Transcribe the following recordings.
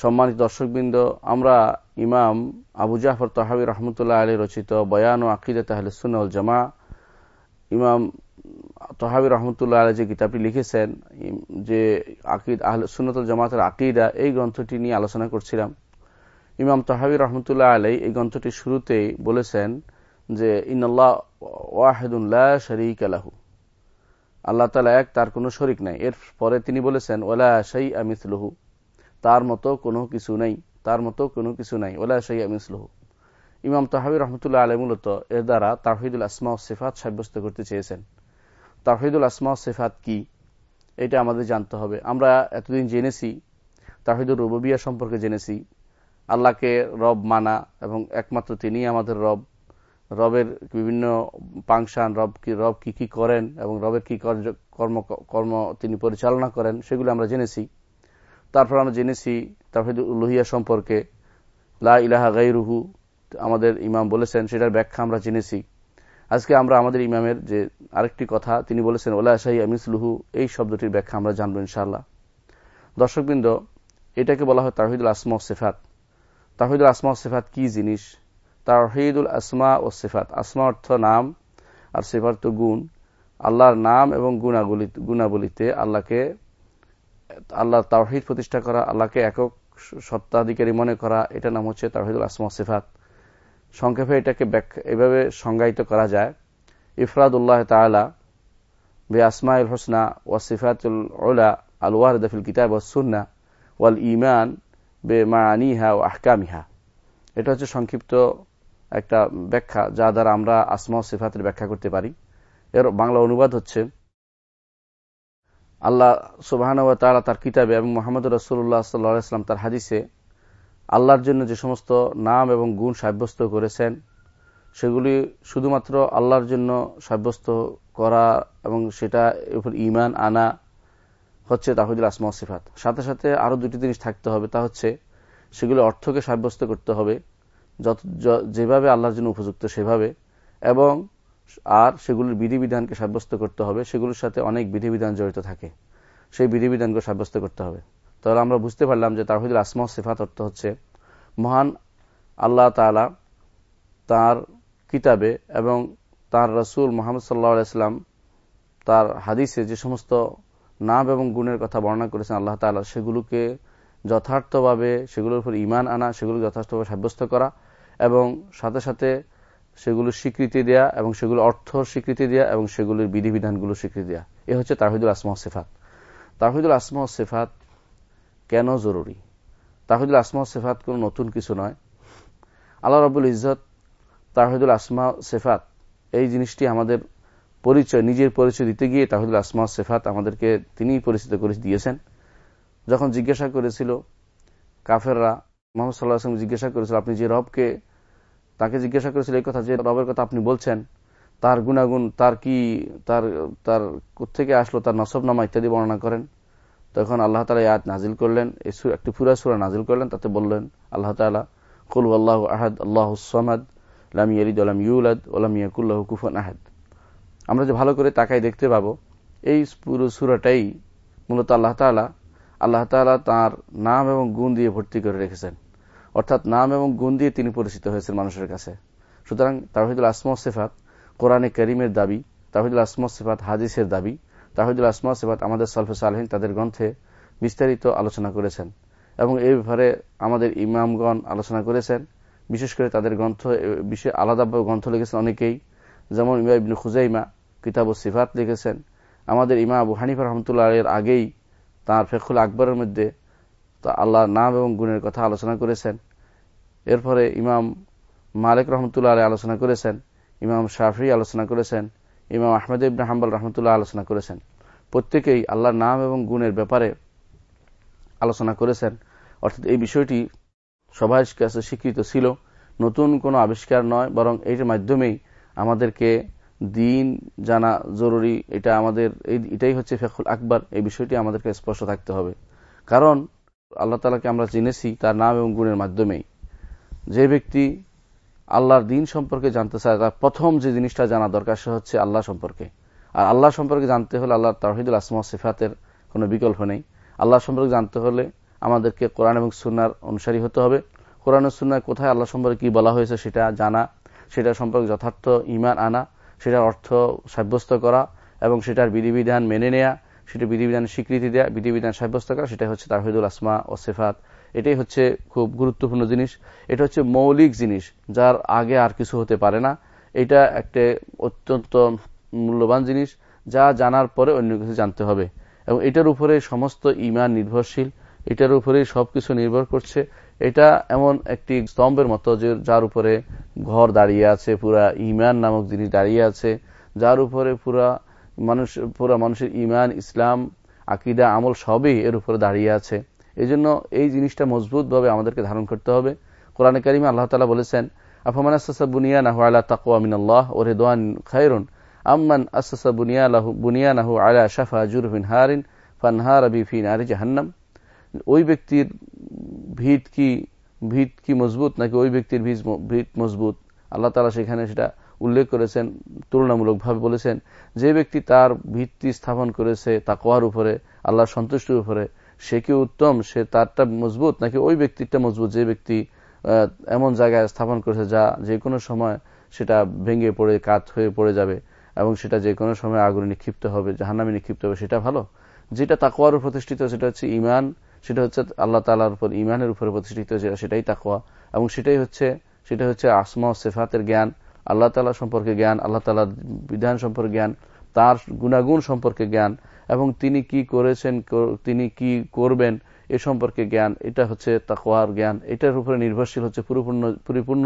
সম্মানিত দর্শকবৃন্দ, আমরা ইমাম আবু জাফর তহাবি রহমতুল্লাহ আলী রচিত বয়ান ও আকিদে তাহলে সুনল জামা ইমাম তহাবি রহমতুল্লাহ আলী যে কিতাবটি লিখেছেন যে আকিদ আহলে সুনতুল জামাতের আকিদা, এই গ্রন্থটি নিয়ে আলোচনা করছিলাম। ইমাম তহাবি রহমতুল্লাহ আলী এই গ্রন্থটির শুরুতেই বলেছেন যে ইন্নআল্লাহ ওয়াহেদুল্লাহ শরিক আলাহু আল্লাহ তালা এক, তার কোনো শরিক নাই। এর পরে তিনি বলেছেন ওলা শাই আমিসলহু তার মতো কোনো কিছু নেই, তার মতো কোনো কিছু নাই। ওলা শাই আমিসলহু ইমাম তাহাবি রহমতুল্লাহ আলহ মূলত এর দ্বারা তাহিদুল আসমা সেফাত সাব্যস্ত করতে চেয়েছেন। তাহিদুল আসমা সেফাত কি? এটা আমাদের জানতে হবে। আমরা এতদিন জেনেছি তাহিদুল রুবিয়া সম্পর্কে জেনেছি। আল্লাহকে রব মানা এবং একমাত্র তিনি আমাদের রব। রবের বিভিন্ন পাংশান রব কি রব কি কি করেন এবং রবের কি কর্ম কর্ম তিনি পরিচালনা করেন, সেগুলো আমরা জেনেছি। তারপর আমরা জেনেছি তাহিদ উল্লুহিয়া সম্পর্কে, লা ইলাহা গাইরুহু আমাদের ইমাম বলেছেন, সেটার ব্যাখ্যা আমরা জেনেছি। আজকে আমরা আমাদের ইমামের যে আরেকটি কথা, তিনি বলেছেন, ওলা শাহী আমিসলুহু এই শব্দটির ব্যাখ্যা আমরা জানব ইনশাআল্লাহ। দর্শকবৃন্দ, এটাকে বলা হয় তাহিদুল আসমা ও সেফাত। তাহিদুল আসমা ও সেফাত কি জিনিস? তাহিদুল আসমা ও সেফাত। আসমা অর্থ নাম, আর সেফাত তো গুণ। আল্লাহর নাম এবং গুণাগুলি গুণাবলিতে আল্লাহকে আল্লাহ তাওহিদ প্রতিষ্ঠা করা, আল্লাহকে একক সত্তাধিকারী মনে করা এটা নাম হচ্ছে তাহিদুল আসমা সিফাত। সংক্ষেপে এটাকে এভাবে সংজ্ঞায়িত করা যায়। ইফরাদ ইফরাদুল্লাহ তালা বে আসমাইল হোসনা ওয়া সিফাতুল ওলা আল ওয়ারদফিল কিতাব ও সুন্না ওয়াল ইমান বে মানিহা ও আহকামিহা। এটা হচ্ছে সংক্ষিপ্ত একটা ব্যাখ্যা, যা দ্বারা আমরা আসমা সিফাতের ব্যাখ্যা করতে পারি। এর বাংলা অনুবাদ হচ্ছে আল্লাহ সুবাহান তালা তার কিতাবে এবং মোহাম্মদ রসুল্লাহ সাল্লাম তার হাদিসে আল্লাহর জন্য যে সমস্ত নাম এবং গুণ সাব্যস্ত করেছেন, সেগুলি শুধুমাত্র আল্লাহর জন্য সাব্যস্ত করা এবং সেটা উপর ইমান আনা হচ্ছে তাহিদুল আসমা সিফাত। সাথে সাথে আরও দুটি জিনিস থাকতে হবে, তা হচ্ছে সেগুলো অর্থকে সাব্যস্ত করতে হবে, যত যেভাবে আল্লাহর জন্য উপযুক্ত সেভাবে, এবং আর সেগুলির বিধিবিধানকে সাব্যস্ত করতে হবে। সেগুলোর সাথে অনেক বিধিবিধান জড়িত থাকে। সেই বিধিবিধানকে সাব্যস্ত করতে হবে। তাহলে আমরা বুঝতে পারলাম যে তাহিদুল আসমা সিফাত অর্থ হচ্ছে মহান আল্লাহ তালা তার কিতাবে এবং তার রসুল মোহাম্মদ সাল্লাহ আলাইসলাম তার হাদিসে যে সমস্ত নাম এবং গুণের কথা বর্ণনা করেছেন আল্লাহ তালা সেগুলোকে যথার্থভাবে, সেগুলোর উপর ইমান আনা সেগুলো যথার্থভাবে সাব্যস্ত করা এবং সাথে সাথে সেগুলোর স্বীকৃতি দেয়া এবং সেগুলো অর্থ স্বীকৃতি দেয়া এবং সেগুলির বিধিবিধানগুলো স্বীকৃতি দেয়া। এ হচ্ছে তাহিদুল আসমা সেফাত। তাহিদুল আসমা সেফাত কেন জরুরি? তাহিদুল আসমা সেফাত কোনো নতুন কিছু নয়। আল্লাহ রবুল ইজত তাহিদুল আসমা সেফাত, এই জিনিসটি আমাদের পরিচয়, নিজের পরিচয় দিতে গিয়ে তাহিদুল আসমা সেফাত আমাদেরকে তিনি পরিচিত করে দিয়েছেন। যখন জিজ্ঞাসা করেছিল কাফেররা, মোহাম্মদ সাল্লাহ আসলাম জিজ্ঞাসা করেছিল, আপনি যে রবকে তাকে জিজ্ঞাসা করেছিল এই কথা যে রবের কথা আপনি বলছেন, তার গুণাগুণ, তার কি, তার তার থেকে আসলো, তার নসবনামা ইত্যাদি বর্ণনা করেন? তখন আল্লাহ তালা আয়াত নাজিল করলেন একটি পুরা সুরা নাজিল করলেন, তাতে বললেন, আল্লাহ তালা, কুল আল্লাহ আহাদ আল্লাহ সামাদ, লাম ইয়ারিদ আলাম ইউলাদ ওলাম ইয়াকুল্লাহ কুফন আহাদ। আমরা যে ভালো করে তাকাই দেখতে পাবো, এই পুরো সুরাটাই মূলত আল্লাহ তালা আল্লাহ তালা তার নাম এবং গুণ দিয়ে ভর্তি করে রেখেছেন। অর্থাৎ নাম এবং গুণ দিয়ে তিনি পরিচিত হয়েছেন মানুষের কাছে। সুতরাং তাহিদুল আসমা সেফাত কোরআনে করিমের দাবি তাহিদুল আসমা সেফাত হাদিসের দাবি তাহিদুল আসমা সেফাত আমাদের সলফে সালহীন তাদের গ্রন্থে বিস্তারিত আলোচনা করেছেন এবং এই ব্যাপারে আমাদের ইমামগণ আলোচনা করেছেন। বিশেষ করে তাদের গ্রন্থ বিশেষ আলাদাভাবে গ্রন্থ লিখেছেন অনেকেই। যেমন ইমা ইবনু খুজাইমা কিতাব সিফাত লিখেছেন। আমাদের ইমা আবু হানিফা রহমতুল্লাহ এর আগেই তাঁর ফেকুল আকবরের মধ্যে তা আল্লাহর নাম এবং গুণের কথা আলোচনা করেছেন। এরপরে ইমাম মালিক রহমতুল্লাহ আলী আলোচনা করেছেন, ইমাম শাফি আলোচনা করেছেন, ইমাম আহমেদ ইবন হাম্বাল রহমতুল্লাহ আলোচনা করেছেন। প্রত্যেকেই আল্লাহর নাম এবং গুণের ব্যাপারে আলোচনা করেছেন। অর্থাৎ এই বিষয়টি সবার কাছে স্বীকৃত ছিল। নতুন কোনো আবিষ্কার নয়, বরং এর মাধ্যমেই আমাদেরকে দিন জানা জরুরি। এটা আমাদের, এই, এটাই হচ্ছে ফেকুল আকবর। এই বিষয়টি আমাদেরকে স্পষ্ট থাকতে হবে। কারণ আল্লাহ তালাকে আমরা চিনেছি তার নাম এবং গুণের মাধ্যমেই। যে ব্যক্তি আল্লাহর দিন সম্পর্কে জানতে চায়, তার প্রথম যে জিনিসটা জানা দরকার সে হচ্ছে আল্লাহ সম্পর্কে। আর আল্লাহ সম্পর্কে জানতে হলে আল্লাহ তাহিদুল আসমা সিফাতের কোনো বিকল্প নেই। আল্লাহ সম্পর্কে জানতে হলে আমাদেরকে কোরআন এবং সুনার অনুসারী হতে হবে। কোরআন সুন্নায় কোথায় আল্লাহ সম্পর্কে কি বলা হয়েছে সেটা জানা সেটা সম্পর্কে যথার্থ ইমান আনা, সেটার অর্থ সাব্যস্ত করা এবং সেটার বিধিবিধান মেনে নেয়া সেটা বিধিবিধান স্বীকৃতি দেয়া, বিধিবিধান সাব্যস্ত করা সেটা হচ্ছে তাহিদুল আসমা ও সেফাত। এটাই হচ্ছে খুব গুরুত্বপূর্ণ জিনিস। এটা হচ্ছে মৌলিক জিনিস, যার আগে আর কিছু হতে পারে না। এটা একটা অত্যন্ত মূল্যবান জিনিস, যা জানার পরে অন্য কিছু জানতে হবে। এবং এটার উপরে সমস্ত ইমান নির্ভরশীল, এটার উপরে সবকিছু নির্ভর করছে। এটা এমন একটি স্তম্ভের মতো যে, যার উপরে ঘর দাঁড়িয়ে আছে, পুরা ইমান নামক জিনিস দাঁড়িয়ে আছে, যার উপরে পুরা মানুষ, পুরা মানুষের ইমান, ইসলাম, আকিদা, আমল সবই এর উপরে দাঁড়িয়ে আছে। এই জন্য এই জিনিসটা মজবুতভাবে আমাদেরকে ধারণ করতে হবে। কোরআন করিমে আল্লাহ তালা বলেছেন বুনিয়া নাহু আলা তাকুয়া মিনাল্লাহ ও খায়রুন, আম্মান বুনিয়া লাহু বুনিয়া নাহু আলা শাফা হারিন ওই ব্যক্তির ভিত কি ভিত কি মজবুত নাকি ওই ব্যক্তির ভিত মজবুত? আল্লাহ তালা সেখানে সেটা উল্লেখ করেছেন, তুলনামূলকভাবে বলেছেন, যে ব্যক্তি তার ভিত্তি স্থাপন করেছে তাকোয়ার উপরে আল্লাহ সন্তুষ্টির উপরে সে কি উত্তম? সে তারটা মজবুত? নাকি ওই ব্যক্তিটা মজবুত? যে ব্যক্তি এমন জায়গায় স্থাপন করেছে যা যে কোনো সময় সেটা ভেঙে পড়ে, কাত হয়ে পড়ে যাবে এবং সেটা যে কোনো সময় আগুনে নিক্ষিপ্ত হবে, জাহান্নামে নিক্ষিপ্ত হবে, সেটা ভালো। যেটা তাকওয়ার প্রতিষ্ঠিত, সেটা হচ্ছে ইমান সেটা হচ্ছে আল্লাহ তালার উপর ইমানের উপরে প্রতিষ্ঠিত যেটা সেটাই তাকওয়া। এবং সেটাই হচ্ছে, সেটা হচ্ছে আসমা সেফাতের জ্ঞান, আল্লাহ তালা সম্পর্কে জ্ঞান, আল্লাহ তালার বিধান সম্পর্কে জ্ঞান, তার গুণাগুণ সম্পর্কে জ্ঞান এবং তিনি কি করেছেন তিনি কি করবেন এ সম্পর্কে জ্ঞান, এটা হচ্ছে তাকওয়ার জ্ঞান। এটার উপরে নির্ভরশীল হচ্ছে পরিপূর্ণ পরিপূর্ণ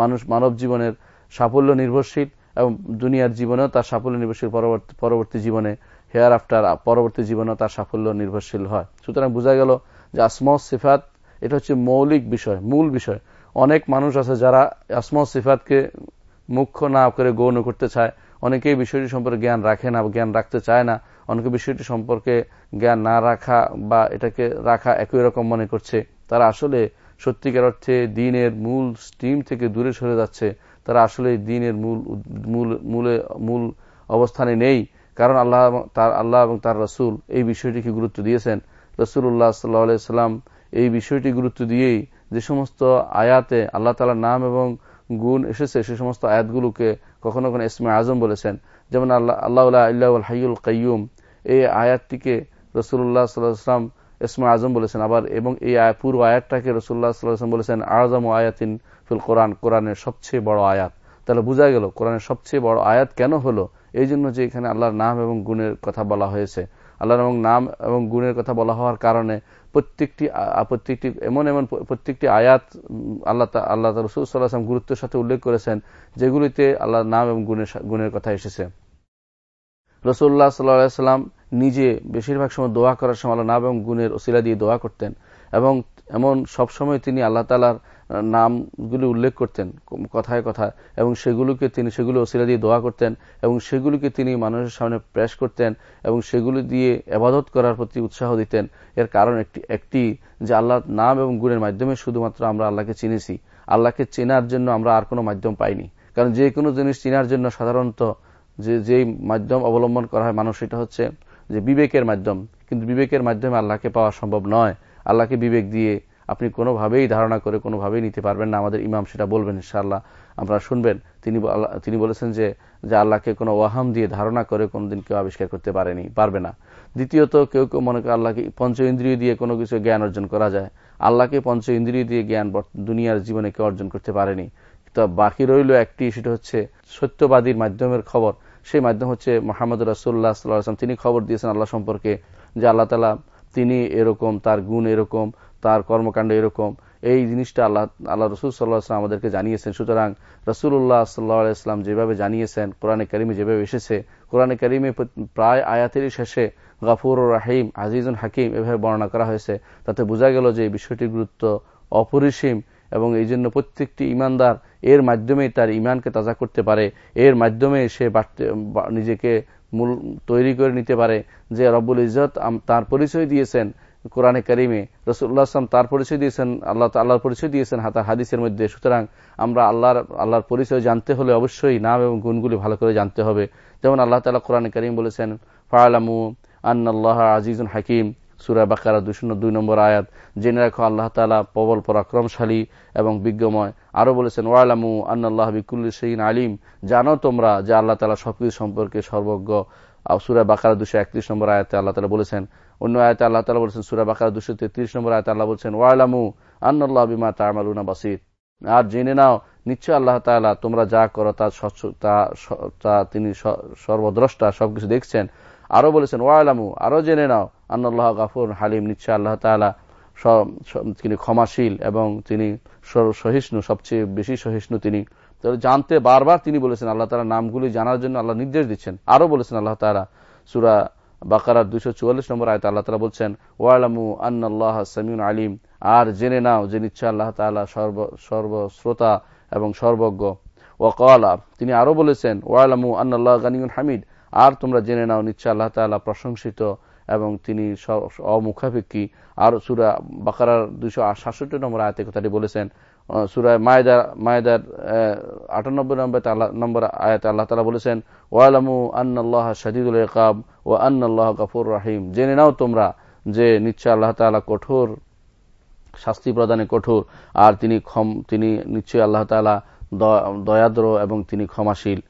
মানুষ মানব জীবনের সাফল্য নির্ভরশীল এবং দুনিয়ার জীবনেও তার সাফল্য নির্ভরশীল পরবর্তী পরবর্তী জীবনে, হেয়ার আফটার পরবর্তী জীবনেও তার সাফল্য নির্ভরশীল হয়। সুতরাং বোঝা গেল যে আসমা সিফাত, এটা হচ্ছে মৌলিক বিষয়, মূল বিষয়। অনেক মানুষ আছে যারা আসমা সিফাতকে মুখ্য না করে গৌণ করতে চায়, অনেকেই বিষয়টি সম্পর্কে জ্ঞান রাখে না জ্ঞান রাখতে চায় না। অনেকে বিষয়টি সম্পর্কে জ্ঞান না রাখা বা এটাকে রাখা একই রকম মনে করছে। তারা আসলে সত্যিকার অর্থে দিনের মূল স্টিম থেকে দূরে সরে যাচ্ছে। তারা আসলে দিনের মূল মূল, মূলে, মূল অবস্থানে নেই। কারণ আল্লাহ তার, আল্লাহ এবং তার রসুল এই বিষয়টিকে গুরুত্ব দিয়েছেন। রসুল্লাহ সাল্লাম এই বিষয়টি গুরুত্ব দিয়েই যে সমস্ত আয়াতে আল্লাহ তালার নাম এবং গুণ এসেছে, সে সমস্ত আয়াতগুলোকে কখনো কখনো ইসমে আজম বলেছেন, যেমন আল্লাহ আল্লাহ আল্লাহ হাইউল কাইয়ুম, এই আয়াতটিকে রসুল্লাহ সাল্লাহাম ইসমে আজম বলেছেন। আবার এবং এই পুরো আয়াতটাকে রসুল্লাহ সাল্লাহাম বলেছেন, আজম ও আয়াতিন ফিল কোরআন, কোরআনের সবচেয়ে বড় আয়াত। তাহলে বোঝা গেল, কোরআনের সবচেয়ে বড় আয়াত কেন হলো? এই জন্য যে এখানে আল্লাহর নাম এবং গুণের কথা বলা হয়েছে। আল্লাহর এবং নাম এবং গুণের কথা বলা হওয়ার কারণে প্রত্যেকটি প্রত্যেকটি, এমন এমন প্রত্যেকটি আয়াত আল্লাহ আল্লাহ রসুল সাল্লাহাম গুরুত্বের সাথে উল্লেখ করেছেন, যেগুলিতে আল্লাহর নাম এবং গুণের গুণের কথা এসেছে। রসুল্লাহ সাল্লাম নিজে বেশিরভাগ সময় দোয়া করার সময় আল্লাহ নাম এবং গুণের ওসিলা দিয়ে দোয়া করতেন এবং এমন সবসময় তিনি আল্লাহ তালার নামগুলি উল্লেখ করতেন, কথায় কথা এবং সেগুলোকে তিনি, সেগুলো ওসিলা দিয়ে দোয়া করতেন, এবং সেগুলিকে তিনি মানুষের সামনে প্রেস করতেন, এবং সেগুলি দিয়ে আবাদত করার প্রতি উৎসাহ দিতেন। এর কারণ একটি একটি যে আল্লাহর নাম এবং গুণের মাধ্যমে শুধুমাত্র আমরা আল্লাহকে চিনেছি। আল্লাহকে চেনার জন্য আমরা আর কোনো মাধ্যম পাইনি। কারণ যে কোনো জিনিস চেনার জন্য সাধারণত যে, যেই মাধ্যম অবলম্বন করা হয় মানুষ, সেটা হচ্ছে যে বিবেকের মাধ্যম। কিন্তু বিবেকের মাধ্যমে আল্লাহকে পাওয়া সম্ভব নয়। আল্লাহকে বিবেক দিয়ে আপনি কোনোভাবেই ধারণা করে কোনোভাবেই নিতে পারবেন না। আমাদের ইমাম সেটা বলবেন, ইনশাআল্লাহ। আপনারা শুনবেন, তিনি তিনি বলেছেন যে যে আল্লাহকে কোনো ওয়াহাম দিয়ে ধারণা করে কোনোদিন কেউ আবিষ্কার করতে পারেনি, পারবে না। দ্বিতীয়ত, কেউ কেউ মনে করে আল্লাহকে পঞ্চ ইন্দ্রিয় দিয়ে কোনো কিছু জ্ঞান অর্জন করা যায়। আল্লাহকে পঞ্চ ইন্দ্রিয় দিয়ে জ্ঞান দুনিয়ার জীবনে কেউ অর্জন করতে পারেনি। তো বাকি রইল একটি, সেটা হচ্ছে সত্যবাদীর মাধ্যমের খবর। সেই মাধ্যম হচ্ছে মোহাম্মদ রাসুল্লাহ সাল্লাম তিনি খবর দিয়েছেন আল্লাহ সম্পর্কে যে আল্লাহ তালা তিনি এরকম, তার গুণ এরকম তার কর্মকাণ্ড এরকম। এই জিনিসটা আল্লাহ আল্লাহ রসুল সাল্লাহ আসলাম আমাদেরকে জানিয়েছেন। সুতরাং রসুল্লাহ সাল্লাহ ইসলাম যেভাবে জানিয়েছেন, কোরআনে করিমে যেভাবে এসেছে, কোরআনে করিমে প্রায় আয়াতেরই শেষে গাফুর রাহিম আজিজুল হাকিম এভাবে বর্ণনা করা হয়েছে। তাতে বোঝা গেল যে এই বিষয়টির গুরুত্ব অপরিসীম এবং এই জন্য প্রত্যেকটি ইমানদার এর মাধ্যমে তার ইমানকে তাজা করতে পারে। এর মাধ্যমে সে নিজেকে মূল, তৈরি করে নিতে পারে। যে রব্বুল ইজত তার পরিচয় দিয়েছেন কোরআনে করিমে রসুল্লাহ আসলাম তার পরিচয় দিয়েছেন, আল্লাহ আল্লাহর পরিচয় দিয়েছেন হাতার হাদিসের মধ্যে। সুতরাং আমরা আল্লাহর আল্লাহর পরিচয় জানতে হলে অবশ্যই নাম এবং গুণগুলি ভালো করে জানতে হবে। যেমন আল্লাহ তালা কোরআনে করিম বলেছেন ফায়ালামু আন্নাল্লাহ আজিজুল হাকিম, সুরা বাকারা দুশো দুই নম্বর আয়াত। জেনে রাখো, আল্লাহ তালা প্রবল, পরাক্রমশালী এবং বিজ্ঞময়। আরও বলেছেন, ওয়ালামু আন্নাল্লাহ বিকুল সঈন আলিম। জানো তোমরা যে আল্লাহ তালা সবকিছু সম্পর্কে সর্বজ্ঞ। সুরা বাকারা দুশো একত্রিশ নম্বর আয়াতে আল্লাহ তালা বলেছেন, অন্য আয়তে আল্লাহ তালা বলেছেন, সুরা বাকারা দুশো তেত্রিশ নম্বর আয়তে আল্লাহ বলছেন, ওয়ালামু আন্নাল্লাহ বিমা তামালুনা বাসির। আর জেনে নাও নিশ্চয় আল্লাহ তালা তোমরা যা করো তা তা তিনি সর্বদ্রষ্টা, সবকিছু দেখছেন। আরও বলেছেন, ওয়ালামু আরও জেনে নাও, আন্নাল্লাহ গাফুর হালিম নিশ্চয় আল্লাহ তালা তিনি ক্ষমাশীল এবং তিনি সহিষ্ণু, সবচেয়ে বেশি সহিষ্ণু তিনি। জানতে বারবার তিনি বলেছেন, আল্লাহ তালা নামগুলি জানার জন্য আল্লাহ নির্দেশ দিচ্ছেন। আরও বলেছেন আল্লাহ তালা সুরা বাকারার দুইশো চুয়াল্লিশ নম্বর আয়তা আল্লাহ তালা বলছেন, ওয়ালামু আন্নাল্লাহ সামিউন আলিম আর জেনে নাও যে নিশ্চয় আল্লাহ তালা সর্ব, সর্বশ্রোতা এবং সর্বজ্ঞ। ওয়াকালা, তিনি আরও বলেছেন, ওয়ালামু আন্নাল্লাহ গানিউন হামিদ আর তোমরা জেনে নাও নিশ্চয় আল্লাহ তালা প্রশংসিত এবং তিনি অমুখাপেক্ষী। আর সুরা বাকারার দুইশো সাতষট্টি নম্বর আয়তে কথাটি বলেছেন সুরায় মায়দার মায়দার আটানব্বই নম্বর নম্বর আয়াত আল্লাহ তালা বলেছেন, ওয়ালামু আন্নাল্লাহ শাদিদুল ইকাব ও আন্নাল্লাহ গফুর রাহিম। জেনে নাও তোমরা যে নিশ্চয় আল্লাহ তালা কঠোর, শাস্তি প্রদানে কঠোর, আর তিনি ক্ষম, তিনি নিশ্চয় আল্লাহ তালা দয়াদ্র এবং তিনি ক্ষমাশীল।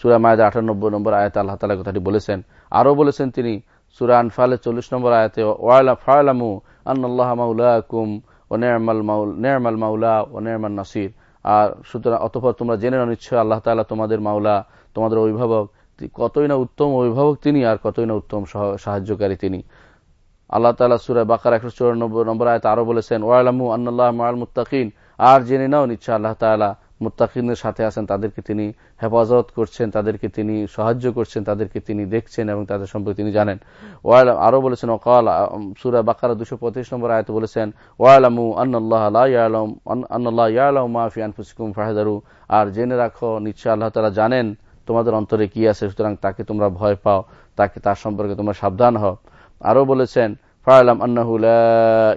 সুরা মায়দা আটানব্বই নম্বর আয়াতে আল্লাহ তালা কথাটি বলেছেন, আরও বলেছেন তিনি, সুরা আনফালে চল্লিশ নম্বর আয়াতে, ওয়ালা ফায়ালামু আন্নাল্লাহ মাউলাকুম ও নেয়ামাল মাউল, নেয়ামাল মাউলা ও নেয়ামাল নাসির। আর সুতরাং, অতপর তোমরা জেনে নাও নিশ্চয় আল্লাহ তালা তোমাদের মাওলা তোমাদের অভিভাবক কতই না উত্তম অভিভাবক তিনি আর কতই না উত্তম সাহায্যকারী তিনি। আল্লাহ তালা সুরায় বাকার একশো চৌরানব্বই নম্বর আয়তে আরও বলেছেন, ওয়ালামু আন্নাল্লাহ মাল মুত্তাকিন। আর জেনে নাও নিচ্ছ আল্লাহ তালা মুত্তাকিনের সাথে আছেন, তাদেরকে তিনি হেফাজত করছেন, তাদেরকে তিনি সাহায্য করছেন, তাদেরকে তিনি দেখছেন এবং তাদের সম্পর্কে তিনি জানেন। ওয়াল আরও বলেছেন, ওকাল সুরা বাকারা দুশো পঁচিশ নম্বর আয়ত বলেছেন, ওয়ালামু আর জেনে রাখো, নিশ্চয় আল্লাহ তালা জানেন তোমাদের অন্তরে কি আছে, সুতরাং তাকে তোমরা ভয় পাও, তাকে তার সম্পর্কে তোমরা সাবধান হও। আরও বলেছেন ফায়ালাম আন্নাহুল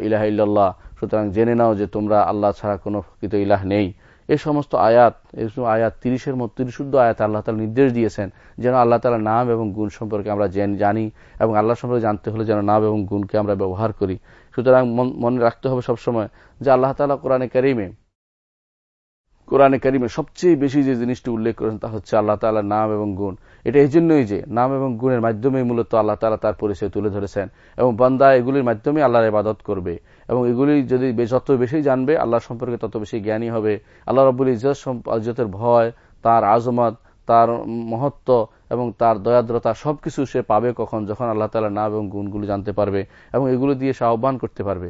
ইলাহ ইল্লাল্লাহ, সুতরাং জেনে নাও যে তোমরা আল্লাহ ছাড়া কোনো প্রকৃত ইলাহ নেই। এই সমস্ত আয়াত এই আয়াত তিরিশের মতো তিরিশুদ্ধ আয়াত আল্লাহ তালা নির্দেশ দিয়েছেন যেন আল্লাহ তালা নাম এবং গুণ সম্পর্কে আমরা জানি এবং আল্লাহ সম্পর্কে জানতে হলে যেন নাম এবং গুণকে আমরা ব্যবহার করি। সুতরাং মনে রাখতে হবে সবসময় যে আল্লাহ তালা কোরআনে কারিমে কোরআনে কারিমে সবচেয়ে বেশি যে জিনিসটি উল্লেখ করেন তা হচ্ছে আল্লাহ তালার নাম এবং গুণ। এটা এই জন্যই যে নাম এবং গুণের মাধ্যমে মূলত আল্লাহ তালা তার পরিচয় তুলে ধরেছেন এবং বান্দা এগুলির মাধ্যমে আল্লাহর ইবাদত করবে। এবং এগুলি যদি যত বেশি জানবে আল্লাহ সম্পর্কে তত বেশি জ্ঞানী হবে। আল্লাহ রব্বুল ইজত ইজতের ভয়, তার আজমত, তার মহত্ব এবং তার দয়াদ্রতা সবকিছু সে পাবে কখন? যখন আল্লাহ তালা নাম এবং গুণগুলো জানতে পারবে এবং এগুলো দিয়ে সে আহ্বান করতে পারবে।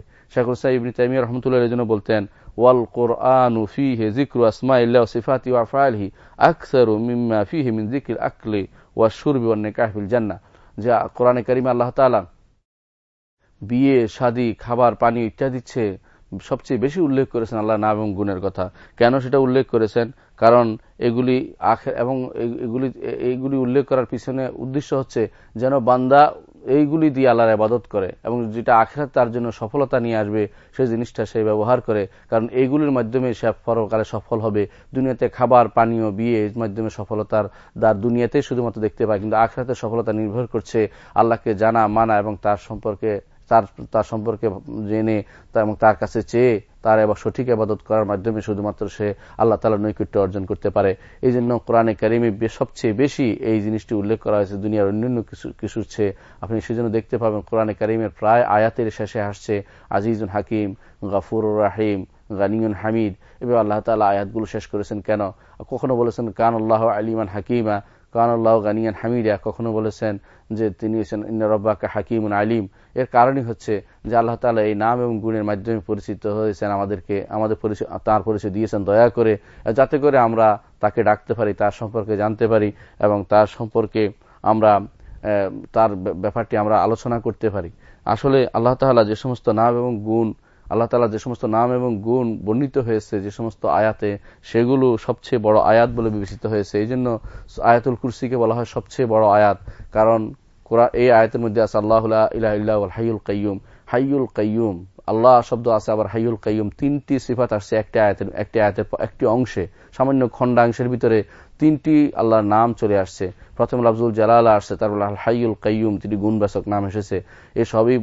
বিয়ে, শাদী, খাবার, পানি ইত্যাদিচ্ছে সবচেয়ে বেশি উল্লেখ করেছেন আল্লাহ নাম এবং গুণের কথা। কেন সেটা উল্লেখ করেছেন? কারণ এগুলি এবং এগুলি উল্লেখ করার পিছনে উদ্দেশ্য হচ্ছে যেন বান্দা এইগুলি দিয়ে আল্লাহর আবাদত করে এবং যেটা আখেরাত তার জন্য সফলতা নিয়ে আসবে, সেই জিনিসটা সে ব্যবহার করে। কারণ এইগুলির মাধ্যমে সে পরকালে সফল হবে। দুনিয়াতে খাবার, পানীয়, বিয়ে এর মাধ্যমে সফলতার দ্বার দুনিয়াতেই শুধুমাত্র দেখতে পায়। কিন্তু আখেরাতের সফলতা নির্ভর করছে আল্লাহকে জানা, মানা এবং তার সম্পর্কে, তার তার সম্পর্কে জেনে এবং তার কাছে চেয়ে তার এবার সঠিক আবাদত করার মাধ্যমে শুধুমাত্র সে আল্লাহ তালা নৈকট্য অর্জন করতে পারে। এই জন্য কোরআনে কারিমে সবচেয়ে বেশি এই জিনিসটি উল্লেখ করা হয়েছে দুনিয়ার অন্যান্য কিছু চেয়ে। আপনি সেজন্য দেখতে পাবেন কোরআনে কারিমের প্রায় আয়াতের শেষে আসছে আজিজুল হাকিম গাফুর রাহিম গানিউন হামিদ। এবার আল্লাহ তালা আয়াতগুলো শেষ করেছেন কেন? কখনো বলেছেন কান আল্লাহ আলিমান হাকিমা। কান আল্লাহ গানিয়ান হামিদা, কখনো বলেছেন যে তিনি হচ্ছেন রব্বাকা হাকিম আলিম। এর কারণই হচ্ছে যে আল্লাহ তালা এই নাম এবং গুণের মাধ্যমে পরিচিত হয়েছেন, আমাদেরকে, আমাদের পরিচয় তার পরিচয় দিয়েছেন দয়া করে, যাতে করে আমরা তাকে ডাকতে পারি, তার সম্পর্কে জানতে পারি এবং তার সম্পর্কে আমরা তার ব্যাপারটি আমরা আলোচনা করতে পারি। আসলে আল্লাহ তালা যে সমস্ত নাম এবং গুণ আল্লাহ তালা যে সমস্ত নাম এবং গুণ বর্ণিত হয়েছে, যে সমস্ত আয়াতে, সেগুলো সবচেয়ে বড় আয়াত বলে বিবেচিত হয়েছে। এই জন্য আয়াতুল কুরসিকে বলা হয় সবচেয়ে বড় আয়াত। কারণ এই আয়াতের মধ্যে আছে, আল্লাহ ইলাহ হাইউল কাইয়ুম। হাইউল কাইয়ুম। আল্লাহ শব্দ আছে, আবার হাইউল কাইয়ুম। তিনটি সিফাত আসছে একটি আয়াতের একটি আয়াতের একটি অংশে। সামান্য খণ্ডাংশের ভিতরে তিনটি আল্লাহর নাম চলে আসছে। প্রথম লাফজুল জালালা আসছে, তারপর হাইউল কাইয়ুম তিনি গুণবাসক নাম এসেছে। এসবই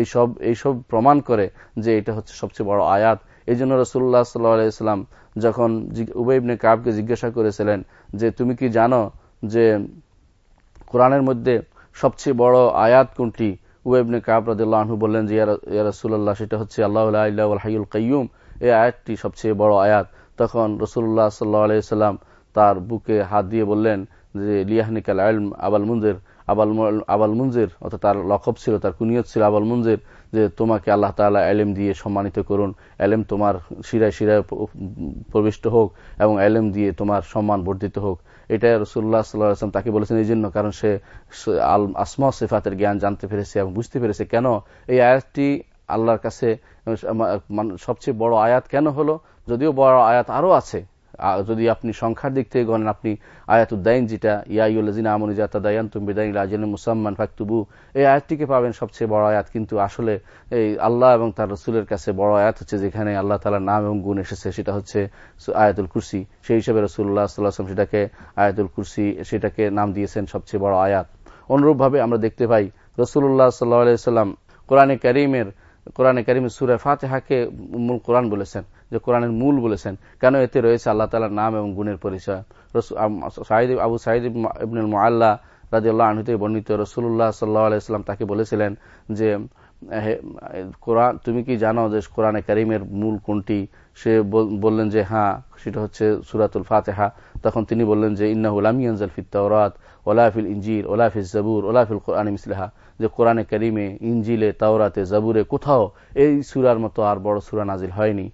এইসব এইসব প্রমাণ করে যে এটা হচ্ছে সবচেয়ে বড় আয়াত। এই জন্য রসুল্লাহ সাল্লাহাম যখন উবেবনে কাবকে জিজ্ঞাসা করেছিলেন যে, তুমি কি জানো যে কোরআনের মধ্যে সবচেয়ে বড় আয়াত কোনটি? উবেবনে কাব রাহু বললেন যে রসুল্লাহ সেটা হচ্ছে আল্লাহ হাইউল কাইয়ুম। এই আয়াতটি সবচেয়ে বড় আয়াত। তখন রসুল্লাহ সাল্লাহ আলাইসাল্লাম তার বুকে হাত দিয়ে বললেন যে, লিয়াহনিকাল আলম আবাল মুঞ্জের আবাল আবাল মুঞ্জের অর্থাৎ তার লকব ছিল, তার কুনিয়ত ছিল আবাল মুঞ্জের যে তোমাকে আল্লাহ তালা এলেম দিয়ে সম্মানিত করুন। এলেম তোমার শিরায় শিরায় প্রবিষ্ট হোক এবং এলেম দিয়ে তোমার সম্মান বর্ধিত হোক। এটা রসুল্লাহ সাল্লাম তাকে বলেছেন এই জন্য, কারণ সে আল, আসমা সেফাতের জ্ঞান জানতে পেরেছে এবং বুঝতে পেরেছে কেন এই আয়াতটি আল্লাহর কাছে সবচেয়ে বড় আয়াত কেন হলো? যদিও বড় আয়াত আরও আছে যদি আপনি সংখ্যার দিক থেকে গণেন, আপনি আয়াতুদ্দাইন যেটা ইয়াইউল্লাজিনা আমনি জাতা দায়ান তুমি রাজেন মুসাম্মান ফাকতুবু, এই আয়াতটিকে পাবেন সবচেয়ে বড় আয়াত। কিন্তু আসলে এই আল্লাহ এবং তার রসুলের কাছে বড় আয়াত হচ্ছে যেখানে আল্লাহ তালার নাম এবং গুণ এসেছে, সেটা হচ্ছে আয়াতুল কুরসি। সেই হিসেবে রসুল্লাহ সাল্লাহাম সেটাকে, আয়াতুল কুরসি সেটাকে নাম দিয়েছেন সবচেয়ে বড় আয়াত। অনুরূপভাবে আমরা দেখতে পাই রসুল্লাহ সাল্লাহ সাল্লাম কোরআনে করিমের কোরআনে করিম সুরে ফাতেহাকে মূল কোরআন বলেছেন, যে কোরআনের মূল বলেছেন। কেন এতে রয়েছে আল্লাহ তালার নাম এবং গুণের পরিচয়? আবু সাইদ ইবনুল মোয়াল্লা রাজি আল্লাহ আনহিতে বর্ণিত রসুল্লাহ সাল্লাহ আলাইস্লাম তাকে বলেছিলেন যে কোরআন, তুমি কি জানো যে কোরআনে করিমের মূল কোনটি? সে বললেন যে হ্যাঁ সেটা হচ্ছে সুরাতুল ফাতেহা। তখন তিনি বললেন যে ইন্নাহুল আমিয়ানজাল ফিত তাওরাত ওলাফিল ইঞ্জির ওলাফিল জবুর ওলাফিল কোরআন মিসলাহা। যে কোরআনে করিমে ইঞ্জিলে তাওরাতে, জাবুরে, কোথাও এই সুরার মতো আর বড় সুরা নাজিল হয়নি।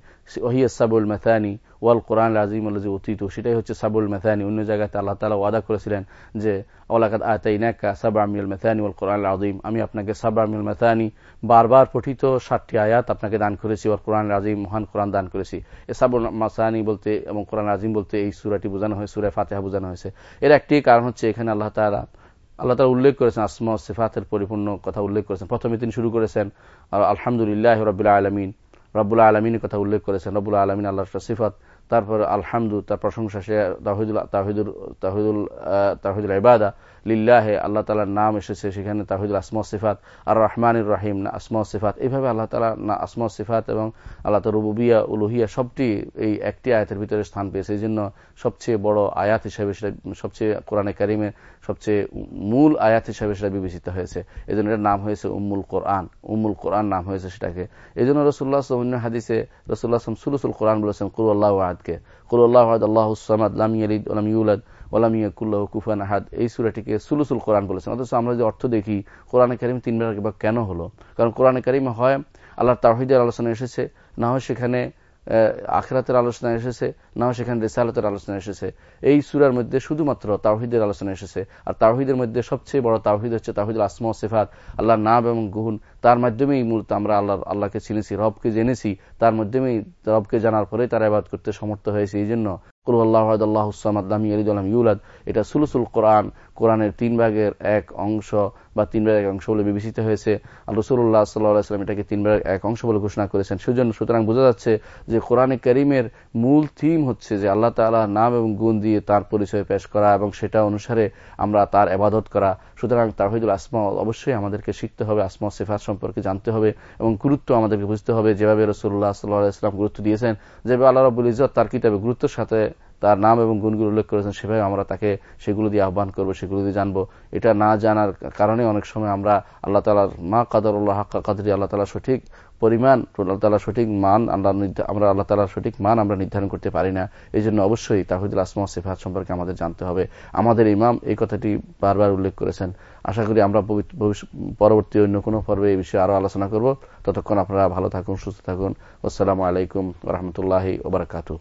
ওহিয়া সাবুল মেথানি ওয়াল কোরআন আজিম আল্লাহ অতীত সেটাই হচ্ছে সাবুল মেথানি। অন্য জায়গাতে আল্লাহ তালা ওয়াদা করেছিলেন যে ওলাকাত আতাই নাকা সাবা আমিউল মেথানি ওয়াল কোরআন আজিম আমি আপনাকে সাবা আমিউল মেথানি বারবার পঠিত ষাটটি আয়াত আপনাকে দান করেছি ওর কোরআন আজিম মহান কোরআন দান করেছি। এ সাবুল মাসানি বলতে এবং কোরআন আজিম বলতে এই সুরাটি বোঝানো হয় সুরায় ফাতেহা বোঝানো হয়েছে। এর একটি কারণ হচ্ছে এখানে আল্লাহ তালা আল্লাহ তালা উল্লেখ করেছেন আসমা সিফাতের পরিপূর্ণ কথা উল্লেখ করেছেন। প্রথমে তিনি শুরু করেছেন, আর আলহামদুলিল্লাহ রবিল্লা আলমিন রব্বুল্লাহ আলমিনের কথা উল্লেখ করেছেন রব্বুল্লাহ আলমিন আল্লাহ সিফাত, তারপর আলহামদু, তার প্রশংসা সে তাহিদুল তাহিদুল তাহিদুল তাহিদুল ইবাদা লিল্লাহে আল্লাহ তালার নাম এসেছে, সেখানে তাহিদুল আসমা সিফাত, আর রহমানুর রাহিম, না আসমা সিফাত। এইভাবে আল্লাহ তালা না আসমা সিফাত এবং আল্লাহ রুবিয়া উলুহিয়া সবটি এই একটি আয়াতের ভিতরে স্থান পেয়েছে। এই জন্য সবচেয়ে বড় আয়াত হিসেবে সেটা, সবচেয়ে কোরআনে কারিমের সবচেয়ে মূল আয়াত হিসেবে সেটা বিবেচিত হয়েছে। এই জন্য এটার নাম হয়েছে উম্মুল কোরআন। উম্মুল কোরআন নাম হয়েছে সেটাকে। এই জন্য রসুল্লাহ অন্য হাদিসে রসুল্লাহ সুলুসুল কোরআন বলেছেন কুরুল্লাহ আহাদকে কুরুল্লাহ আহাদ, আল্লাহ সামাদ, লাম ইয়ালিদ ওলাম ইউলাদ। ওলামিয়া কুল্লাহ কুফান আহাদ। এই সুরাটিকে সুলুসুল কোরআন বলেছেন। অথচ আমরা যে অর্থ দেখি, কোরআনে কারিম তিনবার বা কেন হলো? কারণ কোরআনে কারিমে হয় আল্লাহ তাহিদের আলোচনা এসেছে, না হয় সেখানে আখরাতের আলোচনা এসেছে, না সেখানে রেসালতের আলোচনা এসেছে। এই সুরার মধ্যে শুধুমাত্র তাহিদের আলোচনা এসেছে। আর তাহিদের মধ্যে সবচেয়ে বড় তাহিদ হচ্ছে তাহিদুল আসমা সেফাত। আল্লাহর নাম এবং গুহন তার মাধ্যমেই মূলত আমরা আল্লাহ আল্লাহকে চিনেছি, রবকে জেনেছি। তার মাধ্যমেই রবকে জানার পরে তারা আবাদ করতে সমর্থ হয়েছে। এই জন্য ইউলাদ। এটা সুলুসুল কোরআন। কোরআনের তিন ভাগের এক অংশ বা তিন ভাগের এক অংশ বলে বিবেচিত হয়েছে। রসুল্লাহ সাল্লাহাম এটাকে তিন ভাগের এক অংশ বলে ঘোষণা করেছেন। সেজন্য সুতরাং বোঝা যাচ্ছে যে কোরআনে করিমের মূল থিম হচ্ছে যে আল্লাহ তালা নাম এবং গুণ দিয়ে তার পরিচয় পেশ করা এবং সেটা অনুসারে আমরা তার আবাদত করা। সুতরাং তাহিদুল আসমা অবশ্যই আমাদেরকে শিখতে হবে, আসমা সেফাত সম্পর্কে জানতে হবে এবং গুরুত্ব আমাদেরকে বুঝতে হবে। যেভাবে রসুল্লাহ সাল্লাহ ইসলাম গুরুত্ব দিয়েছেন, যেভাবে আল্লাহ রবুল ইজত তার কিতাবে গুরুত্বের সাথে তার নাম এবং গুণগুলো উল্লেখ করেছেন সেভাবে আমরা তাকে সেগুলো দিয়ে আহ্বান করব, সেগুলো দিয়ে জানব। এটা না জানার কারণে অনেক সময় আমরা আল্লাহ তালার মা কাদরুল্লাহ হাক্কা কাদরি, আল্লাহ তালা সঠিক পরিমাণ, আল্লাহ তালা সঠিক মান, আমরা আমরা আল্লাহ তালার সঠিক মান আমরা নির্ধারণ করতে পারি না। এই জন্য অবশ্যই তাহিদুল আসমা সিফাত সম্পর্কে আমাদের জানতে হবে। আমাদের ইমাম এই কথাটি বারবার উল্লেখ করেছেন। আশা করি আমরা পরবর্তী অন্য কোনো পর্বে এই বিষয়ে আরও আলোচনা করব। ততক্ষণ আপনারা ভালো থাকুন, সুস্থ থাকুন। আসসালামু আলাইকুম রহমতুল্লাহি ওবরাকাতু